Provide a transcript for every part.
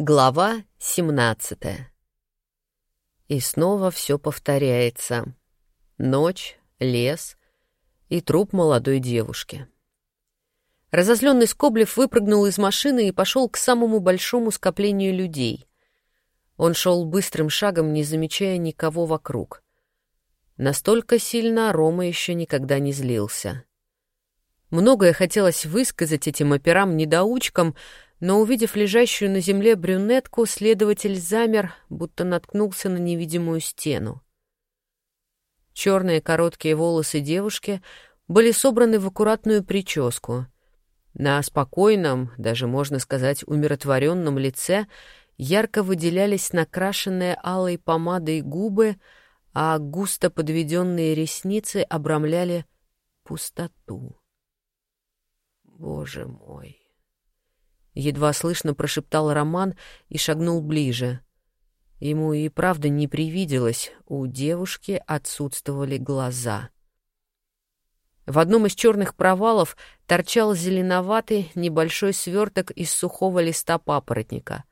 Глава 17 И снова все повторяется. Ночь, лес и труп молодой девушки. Разозленный Скоблев выпрыгнул из машины и пошел к самому большому скоплению людей. Он шел быстрым шагом, не замечая никого вокруг. Настолько сильно Рома еще никогда не злился. Многое хотелось высказать этим операм-недоучкам, но, увидев лежащую на земле брюнетку, следователь замер, будто наткнулся на невидимую стену. Черные короткие волосы девушки были собраны в аккуратную прическу. На спокойном, даже можно сказать, умиротворенном лице ярко выделялись накрашенные алой помадой губы, а густо подведенные ресницы обрамляли пустоту. Боже мой! Едва слышно прошептал Роман и шагнул ближе. Ему и правда не привиделось, у девушки отсутствовали глаза. В одном из черных провалов торчал зеленоватый небольшой сверток из сухого листа папоротника.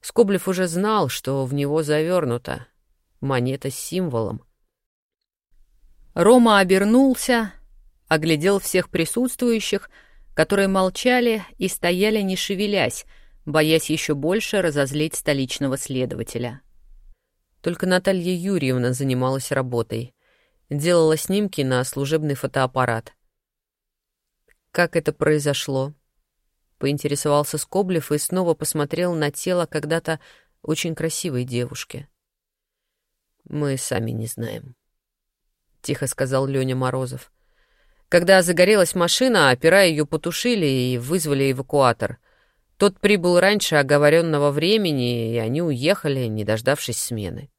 Скоблев уже знал, что в него завернута монета с символом. Рома обернулся, оглядел всех присутствующих — которые молчали и стояли не шевелясь, боясь еще больше разозлить столичного следователя. Только Наталья Юрьевна занималась работой. Делала снимки на служебный фотоаппарат. «Как это произошло?» — поинтересовался Скоблев и снова посмотрел на тело когда-то очень красивой девушки. «Мы сами не знаем», — тихо сказал Леня Морозов. Когда загорелась машина, опера ее потушили и вызвали эвакуатор. Тот прибыл раньше оговоренного времени, и они уехали, не дождавшись смены.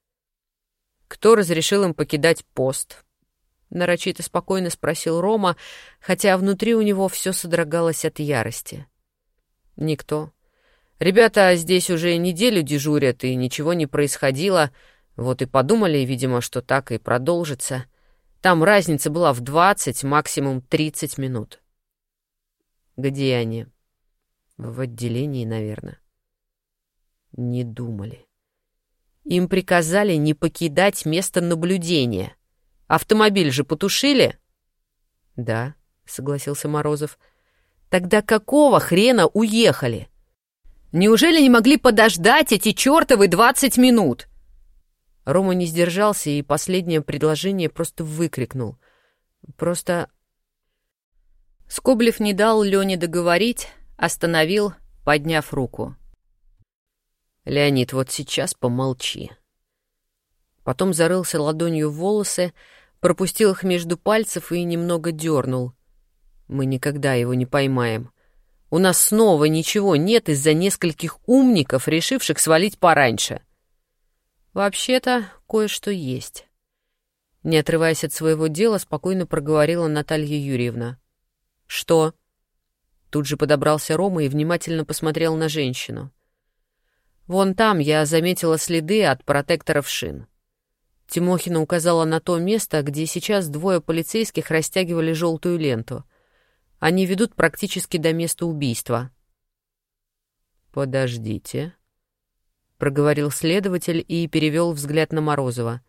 Кто разрешил им покидать пост? Нарочито спокойно спросил Рома, хотя внутри у него все содрогалось от ярости. Никто. Ребята здесь уже неделю дежурят, и ничего не происходило. Вот и подумали, видимо, что так и продолжится — там разница была в 20, максимум 30 минут. Где они? В отделении, наверное. Не думали. Им приказали не покидать место наблюдения. Автомобиль же потушили? Да, согласился Морозов. Тогда какого хрена уехали? Неужели не могли подождать эти чертовы 20 минут? Рома не сдержался и последнее предложение просто выкрикнул. Просто... Скоблев не дал Лене договорить, остановил, подняв руку. «Леонид, вот сейчас помолчи». Потом зарылся ладонью в волосы, пропустил их между пальцев и немного дернул. «Мы никогда его не поймаем. У нас снова ничего нет из-за нескольких умников, решивших свалить пораньше». «Вообще-то кое-что есть». Не отрываясь от своего дела, спокойно проговорила Наталья Юрьевна. «Что?» Тут же подобрался Рома и внимательно посмотрел на женщину. «Вон там я заметила следы от протекторов шин». Тимохина указала на то место, где сейчас двое полицейских растягивали желтую ленту. Они ведут практически до места убийства. «Подождите», проговорил следователь и перевел взгляд на Морозова.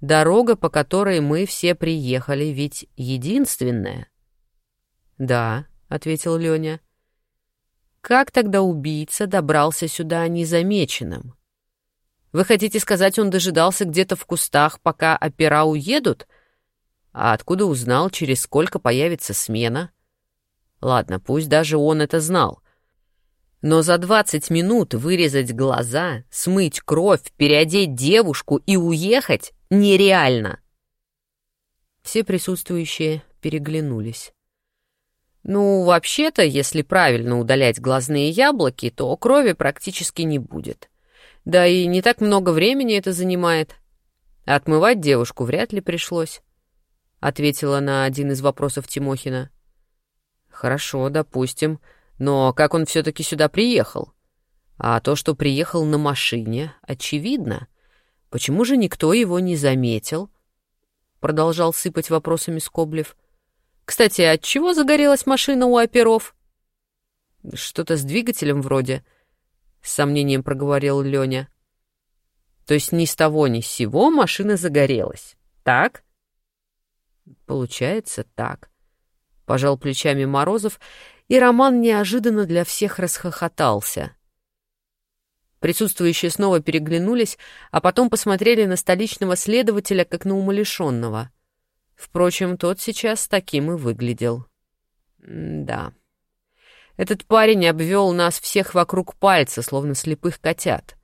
Дорога, по которой мы все приехали, ведь единственная. Да, ответил Леня. Как тогда убийца добрался сюда незамеченным? Вы хотите сказать, он дожидался где-то в кустах, пока опера уедут? А откуда узнал, через сколько появится смена? Ладно, пусть даже он это знал. Но за 20 минут вырезать глаза, смыть кровь, переодеть девушку и уехать нереально. Все присутствующие переглянулись. Ну, вообще-то, если правильно удалять глазные яблоки, то крови практически не будет. Да и не так много времени это занимает. Отмывать девушку вряд ли пришлось, — ответила на один из вопросов Тимохина. Хорошо, допустим, — но как он все-таки сюда приехал? А то, что приехал на машине, очевидно. Почему же никто его не заметил? Продолжал сыпать вопросами Скоблев. Кстати, от чего загорелась машина у оперов? Что-то с двигателем вроде. — с сомнением проговорил Лёня. То есть ни с того ни с сего машина загорелась, так? Получается так. Пожал плечами Морозов, и Роман неожиданно для всех расхохотался. Присутствующие снова переглянулись, а потом посмотрели на столичного следователя как на умалишенного. Впрочем, тот сейчас таким и выглядел. Да. Этот парень обвел нас всех вокруг пальца, словно слепых котят.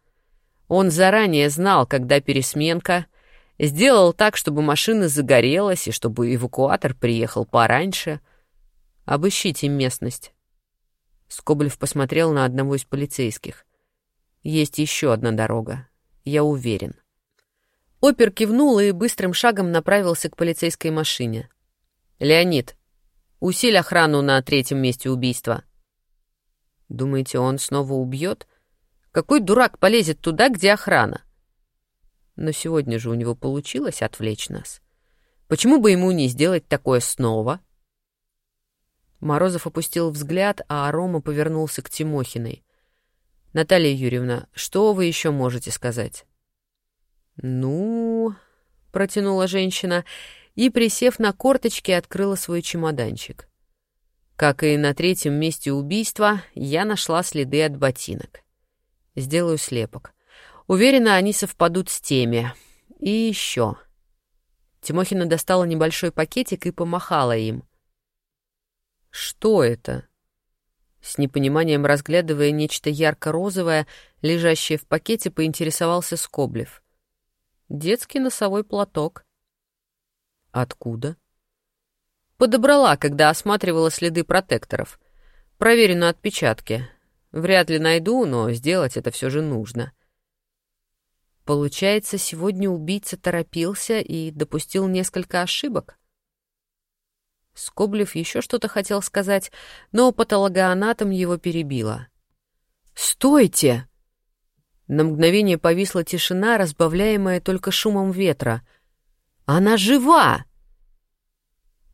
Он заранее знал, когда пересменка, сделал так, чтобы машина загорелась и чтобы эвакуатор приехал пораньше. Обыщите местность. Скоблев посмотрел на одного из полицейских. Есть еще одна дорога, я уверен. Опер кивнул и быстрым шагом направился к полицейской машине. «Леонид, усиль охрану на третьем месте убийства». «Думаете, он снова убьет?» Какой дурак полезет туда, где охрана? Но сегодня же у него получилось отвлечь нас. Почему бы ему не сделать такое снова? Морозов опустил взгляд, а Рома повернулся к Тимохиной. «Наталья Юрьевна, что вы еще можете сказать?» «Ну...» — протянула женщина и, присев на корточки, открыла свой чемоданчик. Как и на третьем месте убийства, я нашла следы от ботинок. Сделаю слепок. Уверена, они совпадут с теми. И еще. Тимохина достала небольшой пакетик и помахала им. «Что это?» С непониманием разглядывая нечто ярко-розовое, лежащее в пакете, поинтересовался Скоблев. «Детский носовой платок». «Откуда?» «Подобрала, когда осматривала следы протекторов. Проверю на отпечатки. Вряд ли найду, но сделать это все же нужно. Получается, сегодня убийца торопился и допустил несколько ошибок? Скоблев еще что-то хотел сказать, но патологоанатом его перебила. «Стойте!» На мгновение повисла тишина, разбавляемая только шумом ветра. «Она жива!»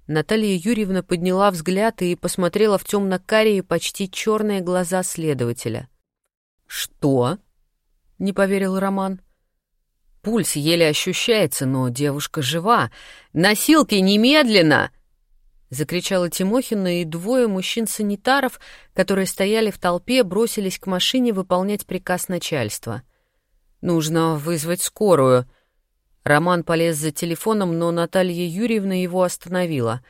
Наталья Юрьевна подняла взгляд и посмотрела в темно-карие, почти черные глаза следователя. «Что?» — не поверил Роман. «Пульс еле ощущается, но девушка жива. Носилки немедленно!» Закричала Тимохина, и двое мужчин-санитаров, которые стояли в толпе, бросились к машине выполнять приказ начальства. «Нужно вызвать скорую», Роман полез за телефоном, но Наталья Юрьевна его остановила.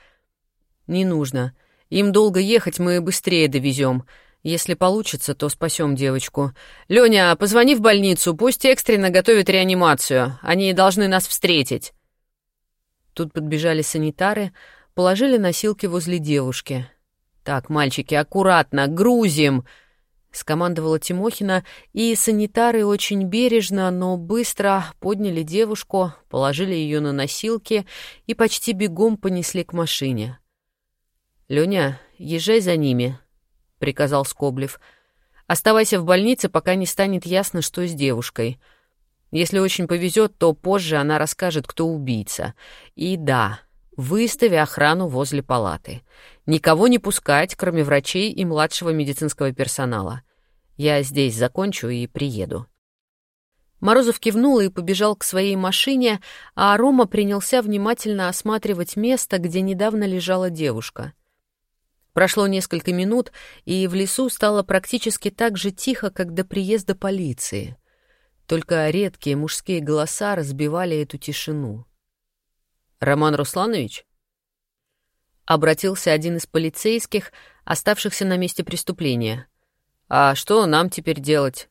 «Не нужно. Им долго ехать, мы быстрее довезем. Если получится, то спасем девочку. Леня, позвони в больницу, пусть экстренно готовят реанимацию. Они должны нас встретить». Тут подбежали санитары, положили носилки возле девушки. «Так, мальчики, аккуратно, грузим!» — скомандовала Тимохина, и санитары очень бережно, но быстро подняли девушку, положили ее на носилки и почти бегом понесли к машине. «Леня, езжай за ними», — приказал Скоблев. «Оставайся в больнице, пока не станет ясно, что с девушкой. Если очень повезет, то позже она расскажет, кто убийца. И да, выстави охрану возле палаты. Никого не пускать, кроме врачей и младшего медицинского персонала. Я здесь закончу и приеду». Морозов кивнул и побежал к своей машине, а Рома принялся внимательно осматривать место, где недавно лежала девушка. Прошло несколько минут, и в лесу стало практически так же тихо, как до приезда полиции. Только редкие мужские голоса разбивали эту тишину. «Роман Русланович?» Обратился один из полицейских, оставшихся на месте преступления. «А что нам теперь делать?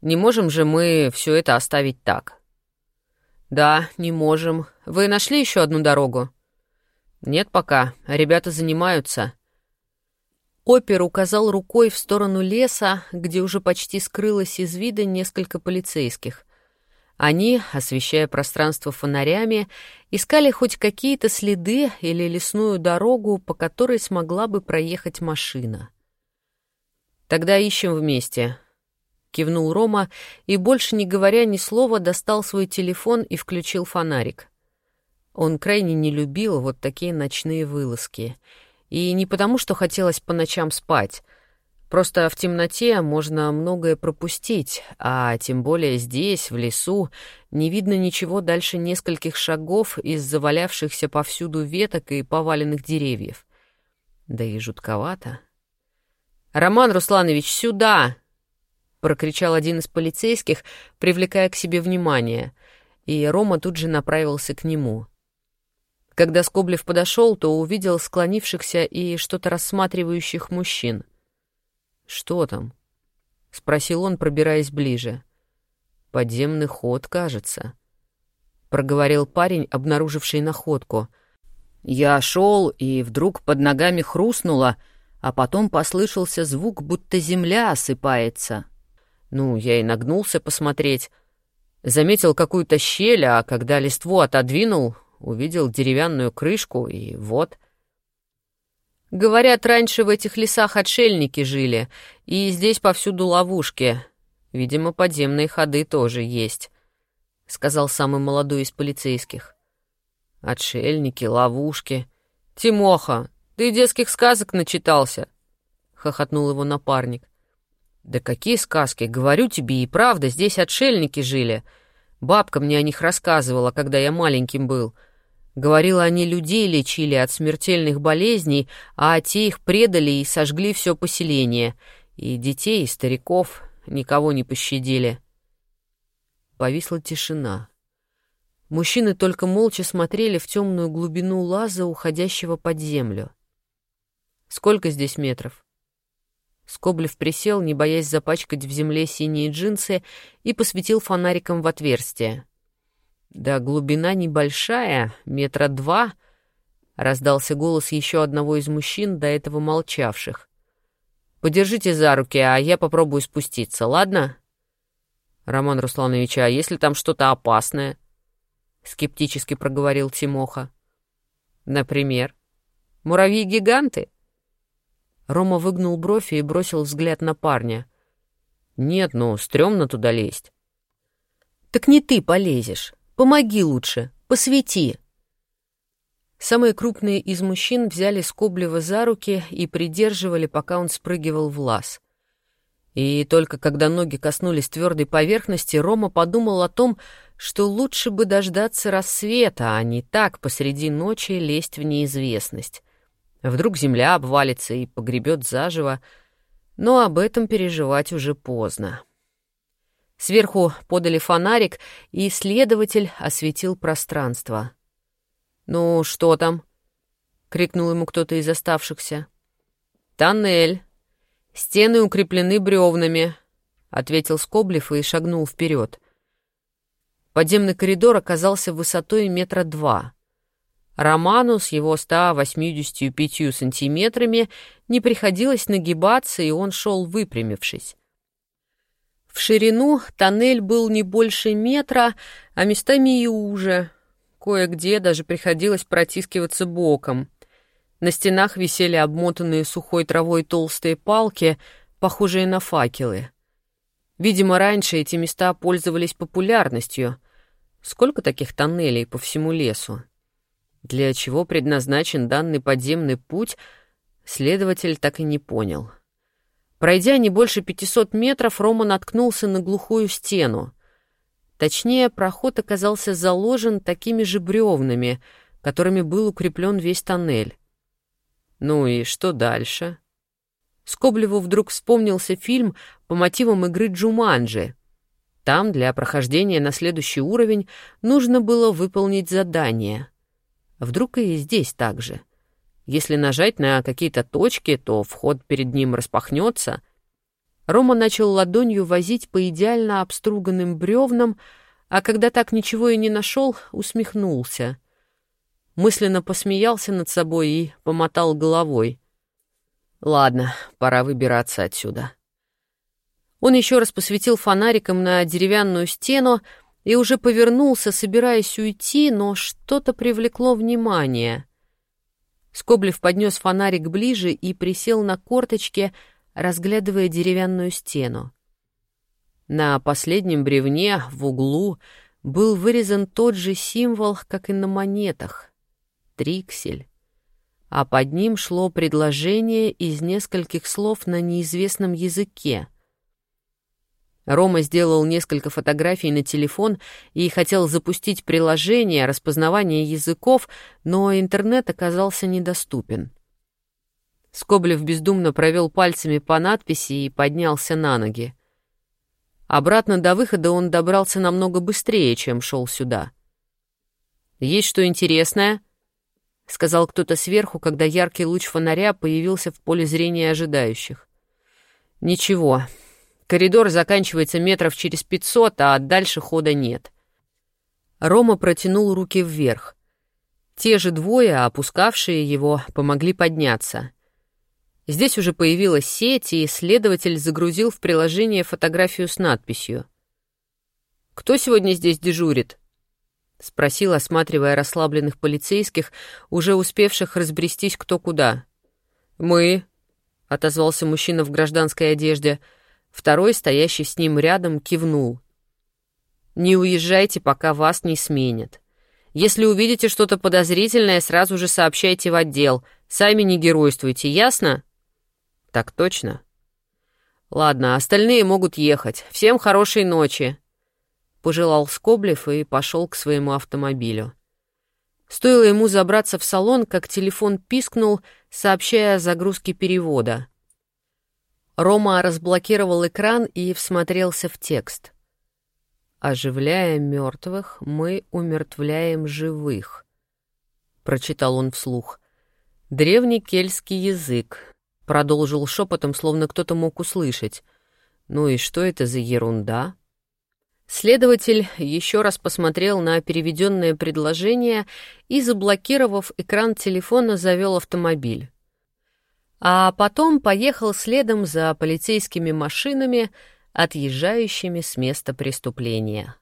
Не можем же мы все это оставить так?» «Да, не можем. Вы нашли еще одну дорогу?» «Нет пока. Ребята занимаются». Опер указал рукой в сторону леса, где уже почти скрылось из вида несколько полицейских. Они, освещая пространство фонарями, искали хоть какие-то следы или лесную дорогу, по которой смогла бы проехать машина. «Тогда ищем вместе», — кивнул Рома и, больше не говоря ни слова, достал свой телефон и включил фонарик. Он крайне не любил вот такие ночные вылазки. И не потому, что хотелось по ночам спать, Просто в темноте можно многое пропустить, а тем более здесь, в лесу, не видно ничего дальше нескольких шагов из завалявшихся повсюду веток и поваленных деревьев. Да и жутковато. «Роман Русланович, сюда!» — прокричал один из полицейских, привлекая к себе внимание, и Рома тут же направился к нему. Когда Скоблев подошел, то увидел склонившихся и что-то рассматривающих мужчин. «Что там?» — спросил он, пробираясь ближе. «Подземный ход, кажется», — проговорил парень, обнаруживший находку. «Я шел, и вдруг под ногами хрустнуло, а потом послышался звук, будто земля осыпается. Ну, я и нагнулся посмотреть. Заметил какую-то щель, а когда листву отодвинул, увидел деревянную крышку, и вот...» Говорят, раньше в этих лесах отшельники жили, и здесь повсюду ловушки. Видимо, подземные ходы тоже есть», — сказал самый молодой из полицейских. «Отшельники, ловушки. Тимоха, ты детских сказок начитался», — хохотнул его напарник. «Да какие сказки? Говорю тебе, и правда, здесь отшельники жили. Бабка мне о них рассказывала, когда я маленьким был». Говорила, они людей лечили от смертельных болезней, а те их предали и сожгли все поселение. И детей, и стариков никого не пощадили. Повисла тишина. Мужчины только молча смотрели в темную глубину лаза, уходящего под землю. «Сколько здесь метров?» Скоблев присел, не боясь запачкать в земле синие джинсы, и посветил фонариком в отверстие. «Да глубина небольшая, метра два», — раздался голос еще одного из мужчин, до этого молчавших. «Подержите за руки, а я попробую спуститься, ладно?» «Роман Русланович, а если там что-то опасное?» — скептически проговорил Тимоха. «Например? Муравьи-гиганты?» Рома выгнул бровь и бросил взгляд на парня. «Нет, ну, стрёмно туда лезть». «Так не ты полезешь. Помоги лучше, посвети!» Самые крупные из мужчин взяли Скоблева за руки и придерживали, пока он спрыгивал в лаз. И только когда ноги коснулись твердой поверхности, Рома подумал о том, что лучше бы дождаться рассвета, а не так посреди ночи лезть в неизвестность. Вдруг земля обвалится и погребет заживо, но об этом переживать уже поздно. Сверху подали фонарик, и исследователь осветил пространство. «Ну, что там?» — крикнул ему кто-то из оставшихся. «Тоннель. Стены укреплены бревнами», — ответил Скоблев и шагнул вперед. Подземный коридор оказался высотой метра два. Роману с его 185 сантиметрами не приходилось нагибаться, и он шел выпрямившись. В ширину тоннель был не больше метра, а местами и уже. Кое-где даже приходилось протискиваться боком. На стенах висели обмотанные сухой травой толстые палки, похожие на факелы. Видимо, раньше эти места пользовались популярностью. Сколько таких тоннелей по всему лесу? Для чего предназначен данный подземный путь, следователь так и не понял. — Пройдя не больше 500 метров, Рома наткнулся на глухую стену. Точнее, проход оказался заложен такими же бревнами, которыми был укреплен весь тоннель. Ну и что дальше? Скоблеву вдруг вспомнился фильм по мотивам игры «Джуманджи». Там для прохождения на следующий уровень нужно было выполнить задание. Вдруг и здесь так же. Если нажать на какие-то точки, то вход перед ним распахнется. Рома начал ладонью возить по идеально обструганным бревнам, а когда так ничего и не нашел, усмехнулся. Мысленно посмеялся над собой и помотал головой. «Ладно, пора выбираться отсюда». Он еще раз посветил фонариком на деревянную стену и уже повернулся, собираясь уйти, но что-то привлекло внимание — Скоблев поднес фонарик ближе и присел на корточке, разглядывая деревянную стену. На последнем бревне в углу был вырезан тот же символ, как и на монетах — триксель. а под ним шло предложение из нескольких слов на неизвестном языке. Рома сделал несколько фотографий на телефон и хотел запустить приложение распознавания языков, но интернет оказался недоступен. Скоблев бездумно провел пальцами по надписи и поднялся на ноги. Обратно до выхода он добрался намного быстрее, чем шел сюда. «Есть что интересное?» — сказал кто-то сверху, когда яркий луч фонаря появился в поле зрения ожидающих. «Ничего. Коридор заканчивается метров через пятьсот, а дальше хода нет». Рома протянул руки вверх. Те же двое, опускавшие его, помогли подняться — Здесь уже появилась сеть, и исследователь загрузил в приложение фотографию с надписью. «Кто сегодня здесь дежурит?» — спросил, осматривая расслабленных полицейских, уже успевших разбрестись кто куда. «Мы», — отозвался мужчина в гражданской одежде. Второй, стоящий с ним рядом, кивнул. «Не уезжайте, пока вас не сменят. Если увидите что-то подозрительное, сразу же сообщайте в отдел. Сами не геройствуйте, ясно?» «Так точно?» «Ладно, остальные могут ехать. Всем хорошей ночи!» Пожелал Скоблев и пошел к своему автомобилю. Стоило ему забраться в салон, как телефон пискнул, сообщая о загрузке перевода. Рома разблокировал экран и всмотрелся в текст. «Оживляя мертвых, мы умертвляем живых», — прочитал он вслух. «Древний кельтский язык, Продолжил шепотом, словно кто-то мог услышать. «Ну и что это за ерунда?» Следователь еще раз посмотрел на переведенное предложение и, заблокировав экран телефона, завел автомобиль. А потом поехал следом за полицейскими машинами, отъезжающими с места преступления.